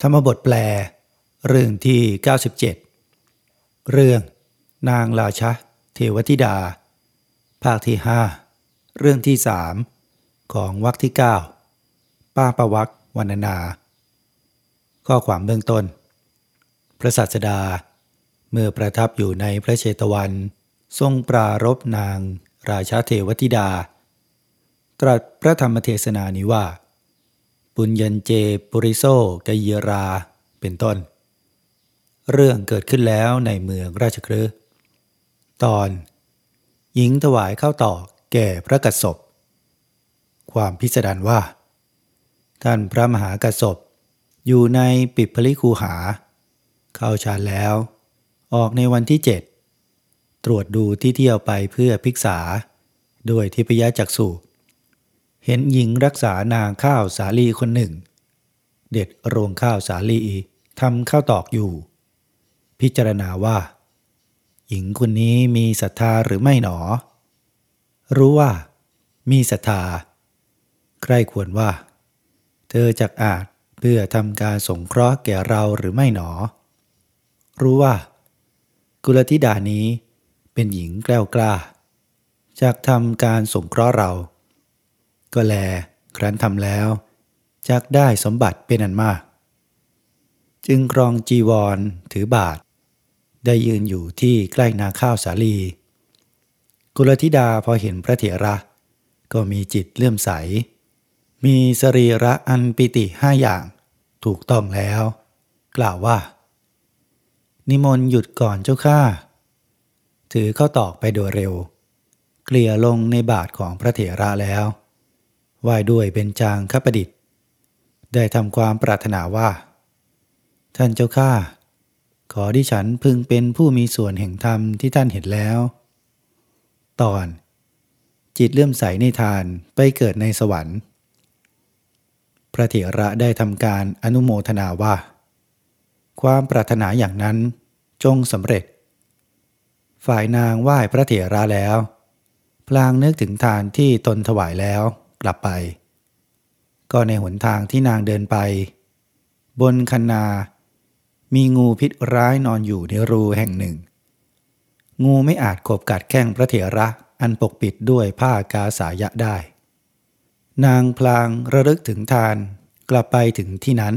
ธรรมบทแปล เรื่องที่ 97 เรื่อง นางราชะเทวธิดา ภาคที่ 5 เรื่องที่สามของวรรคที่ 9 ป้าประวักวรรณนา ข้อความเบื้องต้น พระสัสดา เมื่อประทับอยู่ในพระเชตวัน ทรงปรารบนางราชาเทวธิดา ตรัสพระธรรมเทศนานี้ว่า ปุญฺญญฺเจปุริโส กยิรา เป็นต้น เรื่องเกิดขึ้นแล้วในเมืองราชคฤห์ ตอน หญิงถวายข้าวตอกแก่พระกัสสปความพิสดารว่า ท่านพระมหากัสสปอยู่ในปิปผลิคูหา เข้าฌานแล้ว ออกในวันที่เจ็ดตรวจดูที่เที่ยวไปเพื่อพิกษา ด้วยทิพยจักษุ เห็นหญิงรักษานางข้าวสาลีคนหนึ่ง เด็ดรวงข้าวสาลีทำข้าวตอกอยู่ พิจารณาว่า หญิงคนนี้มีศรัทธาหรือไม่หนอ รู้ว่า มีศรัทธา ใครควรว่า เธอจักอาจเพื่อทำการสงเคราะห์แก่เราหรือไม่หนอ รู้ว่า กุลธิดานี้เป็นหญิงแกล้วกล้าจากทำการสงเคราะห์เรา ก็แล ครั้นทำแล้วจักได้สมบัติเป็นอันมาก จึงครองจีวรถือบาท ได้ยืนอยู่ที่ใกล้นาข้าวสาลี กุลธิดาพอเห็นพระเถระ ก็มีจิตเลื่อมใส มีสรีระอันปิติห้าอย่างถูกต้องแล้ว กล่าวว่า นิมนต์หยุดก่อนเจ้าข้าถือเข้าตอกไปโดยเร็ว เกลี่ยลงในบาทของพระเถระแล้ว ไหว้ด้วยเป็นจางขประดิษฐ์ ได้ทำความปรารถนาว่า ท่านเจ้าข้าขอที่ฉันพึงเป็นผู้มีส่วนแห่งธรรมที่ท่านเห็นแล้ว ตอน จิตเลื่อมใสในทานไปเกิดในสวรรค์ พระเถระได้ทำการอนุโมทนาว่า ความปรารถนาอย่างนั้นจงสำเร็จ ฝ่ายนางไหว้พระเถระแล้ว พลางนึกถึงทานที่ตนถวายแล้ว กลับไป ก็ในหนทางที่นางเดินไป บนคันนา มีงูพิษร้ายนอนอยู่ในรูแห่งหนึ่ง งูไม่อาจกบกัดแข้งพระเถระอันปกปิดด้วยผ้ากาสายะได้ นางพลางระลึกถึงทานกลับไปถึงที่นั้น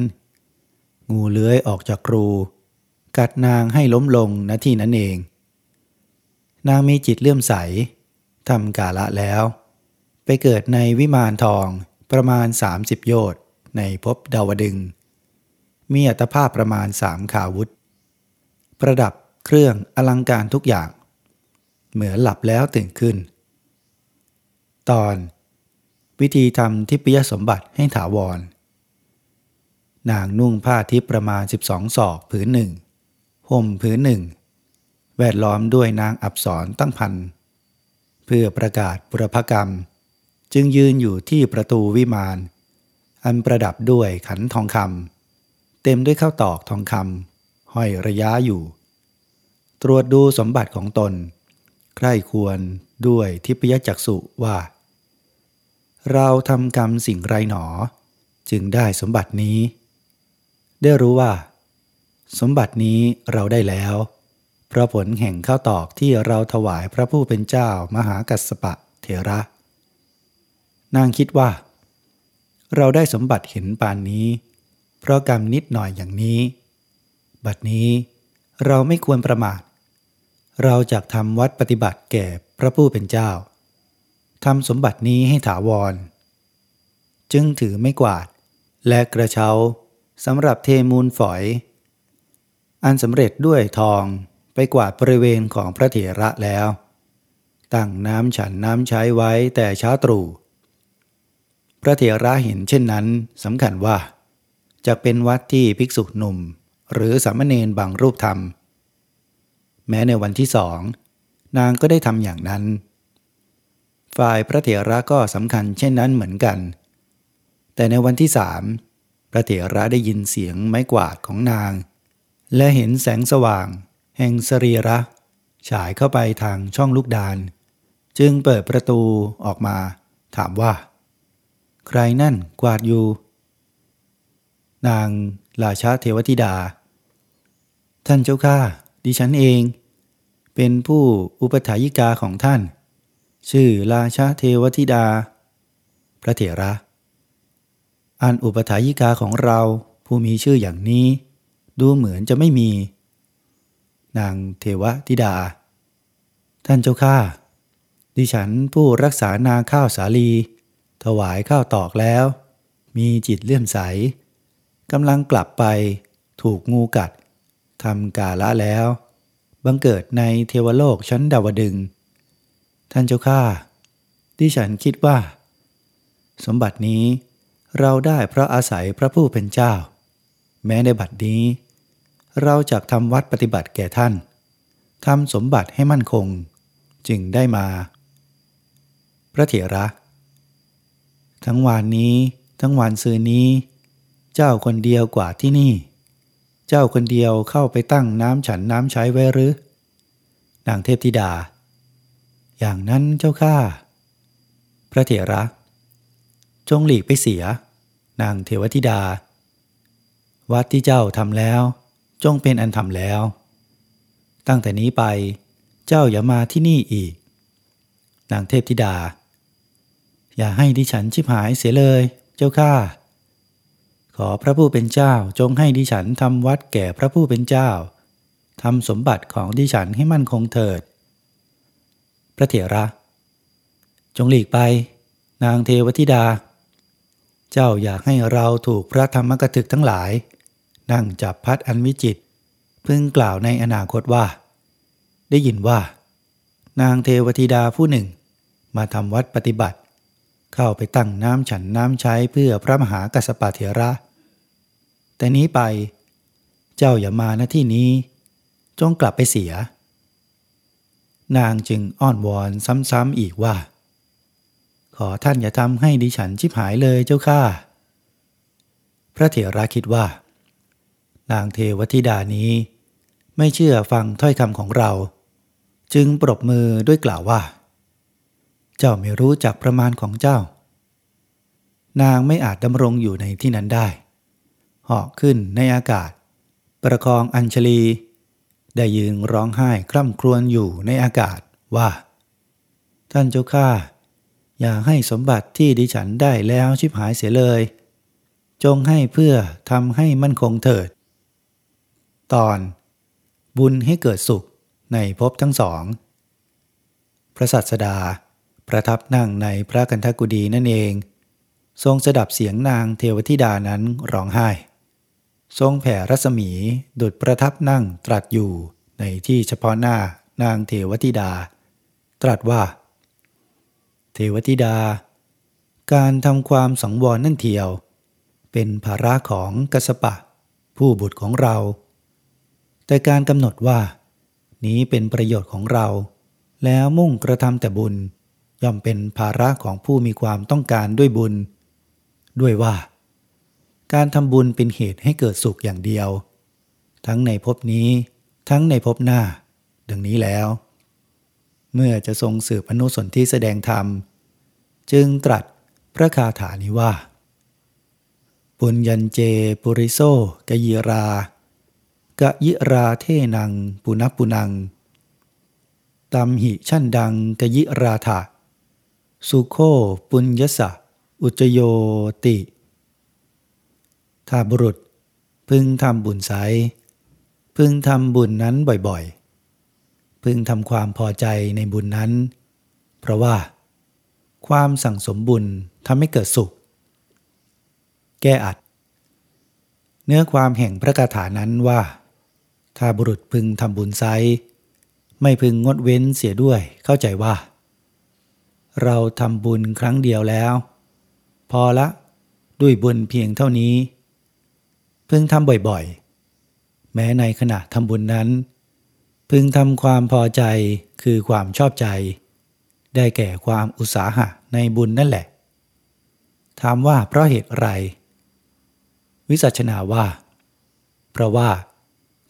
งูเลื้อยออกจากรู กัดนางให้ล้มลงณที่นั้นเอง นางมีจิตเลื่อมใสทำกาละแล้ว ไปเกิดในวิมานทองประมาณ 30 โยชน์ในภพดาวดึง มีอัตภาพประมาณสามขาวุธ ประดับเครื่องอลังการทุกอย่าง เหมือนหลับแล้วตื่นขึ้น ตอนวิธีทำทิพยสมบัติให้ถาวร นางนุ่งผ้าทิพประมาณ 12 ศอกผืนหนึ่งห่มผืนหนึ่ง แวดล้อมด้วยนางอับสรตั้งพัน เพื่อประกาศบุรพกรรม จึงยืนอยู่ที่ประตูวิมานอันประดับด้วยขันทองคำเต็มด้วยข้าวตอกทองคำห้อยระยะอยู่ ตรวจดูสมบัติของตน ใคร่ควรด้วยทิพยจักษุว่า เราทำกรรมสิ่งไรหนอ จึงได้สมบัตินี้ ได้รู้ว่า สมบัตินี้เราได้แล้วเพราะผลแห่งข้าวตอกที่เราถวายพระผู้เป็นเจ้ามหากัสสปะเถระ นางคิดว่า เราได้สมบัติเห็นปานนี้ เพราะกรรมนิดหน่อยอย่างนี้ บัดนี้เราไม่ควรประมาท เราจะทำวัดปฏิบัติแก่พระผู้เป็นเจ้าทำสมบัตินี้ให้ถาวร จึงถือไม่กวาดและกระเช้าสำหรับเทมูลฝอย อันสำเร็จด้วยทองไปกวาดบริเวณของพระเถระแล้ว ตั้งน้ำฉันน้ำใช้ไว้แต่เช้าตรู่ พระเถระเห็นเช่นนั้นสำคัญว่า จะเป็นวัดที่ภิกษุหนุ่ม หรือสามเณรบางรูปทำแม้ในวันที่สองนางก็ได้ทำอย่างนั้น ฝ่ายพระเถระก็สำคัญเช่นนั้นเหมือนกัน แต่ในวันที่สามพระเถระได้ยินเสียงไม้กวาดของนาง และเห็นแสงสว่าง แห่งสรีระ ฉายเข้าไปทางช่องลูกดาน จึงเปิดประตูออกมาถามว่า ใครนั่นกวาดอยู่ นางราชาเทวธิดา ท่านเจ้าข้าดิฉันเอง เป็นผู้อุปถายิกาของท่าน ชื่อราชาเทวธิดา พระเถระ อันอุปถายิกาของเราผู้มีชื่ออย่างนี้ ดูเหมือนจะไม่มี นางเทวธิดา ท่านเจ้าข้าดิฉันผู้รักษานาข้าวสาลี ถวายข้าวตอกแล้ว มีจิตเลื่อมใสกำลังกลับไปถูกงูกัดทำกาละแล้ว บังเกิดในเทวโลกชั้นดาวดึง ท่านเจ้าข้าดิฉันคิดว่า สมบัตินี้เราได้เพราะอาศัยพระผู้เป็นเจ้า แม้ในบัดนี้ เราจะทำวัดปฏิบัติแก่ท่านทำสมบัติให้มั่นคง จึงได้มา พระเถระ ทั้งวันนี้ ทั้งวันซืนนี้ เจ้าคนเดียวกว่าที่นี่ เจ้าคนเดียวเข้าไปตั้งน้ำฉันน้ำใช้ไว้หรือนางเทพธิดา อย่างนั้นเจ้าข้าพระเถระ จงหลีกไปเสีย นางเทวธิดา วัดที่เจ้าทำแล้ว จงเป็นอันทำแล้ว ตั้งแต่นี้ไป เจ้าอย่ามาที่นี่อีก นางเทพธิดา อย่าให้ดิฉันชิบหายเสียเลย เจ้าข้าขอพระผู้เป็นเจ้าจงให้ดิฉันทำวัดแก่พระผู้เป็นเจ้าทำสมบัติของดิฉันให้มั่นคงเถิด พระเถระ จงหลีกไป นางเทวธิดา เจ้าอยากให้เราถูกพระธรรมกถึกทั้งหลาย นั่งจับพัดอันวิจิต พึงกล่าวในอนาคตว่า ได้ยินว่า นางเทวธิดาผู้หนึ่ง มาทำวัดปฏิบัติ เข้าไปตั้งน้ำฉันน้ำใช้เพื่อพระมหากัสปะเถระ แต่นี้ไป เจ้าอย่ามาณที่นี้ จงกลับไปเสีย นางจึงอ้อนวอนซ้ำๆอีกว่า ขอท่านอย่าทำให้ดิฉันชิบหายเลยเจ้าข้าพระเถระคิดว่า นางเทวธิดานี้ ไม่เชื่อฟังถ้อยคำของเรา จึงปรบมือด้วยกล่าวว่า เจ้าไม่รู้จักประมาณของเจ้า นางไม่อาจดำรงอยู่ในที่นั้นได้ เหาะขึ้นในอากาศ ประคองอัญชลี ได้ยืนร้องไห้คร่ำครวญอยู่ในอากาศว่า ท่านเจ้าข้าอย่าให้สมบัติที่ดิฉันได้แล้วชิบหายเสียเลย จงให้เพื่อทำให้มั่นคงเถิด ตอน บุญให้เกิดสุขในภพทั้งสอง พระสัสดา ประทับนั่งในพระกันทกุดีนั่นเอง ทรงสดับเสียงนางเทวธิดานั้นร้องไห้ ทรงแผ่รัศมีดุดประทับนั่งตรัสอยู่ในที่เฉพาะหน้านางเทวธิดา ตรัสว่า เทวธิดา การทำความสังวรนั่นเทียว เป็นภาระของกสปะ ผู้บุตรของเรา แต่การกำหนดว่า นี้เป็นประโยชน์ของเรา แล้วมุ่งกระทำแต่บุญ ย่อมเป็นภาระของผู้มีความต้องการด้วยบุญ ด้วยว่า การทำบุญเป็นเหตุให้เกิดสุขอย่างเดียว ทั้งในภพนี้ ทั้งในภพหน้า ดังนี้แล้ว เมื่อจะทรงสืบอนุสนที่แสดงธรรม จึงตรัสพระคาถานี้ว่า ปุญญันเจปุริโซกยิรากะยิราเทนังปุนัปุนังตัมหิชั่นดังกยิราถะ สุโคปุญยสะ อุจโยติ ถ้าบุรุษพึงทำบุญไซพึงทำบุญนั้นบ่อยๆ พึงทำความพอใจในบุญนั้น เพราะว่า ความสั่งสมบุญทำให้เกิดสุข แก้อัด เนื้อความแห่งพระคาถานั้นว่า ถ้าบุรุษพึงทำบุญไซไม่พึงงดเว้นเสียด้วยเข้าใจว่า เราทำบุญครั้งเดียวแล้ว พอละ ด้วยบุญเพียงเท่านี้พึงทำบ่อยๆ แม้ในขณะทำบุญนั้น พึงทำความพอใจคือความชอบใจ ได้แก่ความอุตสาหะในบุญนั่นแหละ ถามว่าเพราะเหตุอะไร วิสัชนาว่า เพราะว่า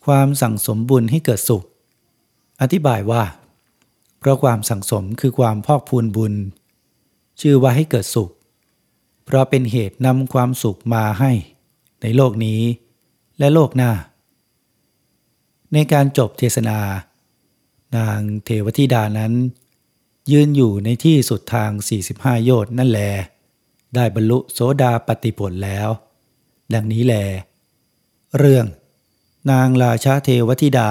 ความสั่งสมบุญให้เกิดสุข อธิบายว่า เพราะความสั่งสมคือความพอกพูนบุญ ชื่อว่าให้เกิดสุข เพราะเป็นเหตุนำความสุขมาให้ ในโลกนี้ และโลกหน้า ในการจบเทศนา นางเทวธิดานั้น ยืนอยู่ในที่สุดทาง 45 โยชน์นั่นแล ได้บรรลุโสดาปติผลแล้ว ดังนี้แล เรื่อง นางราชาเทวธิดา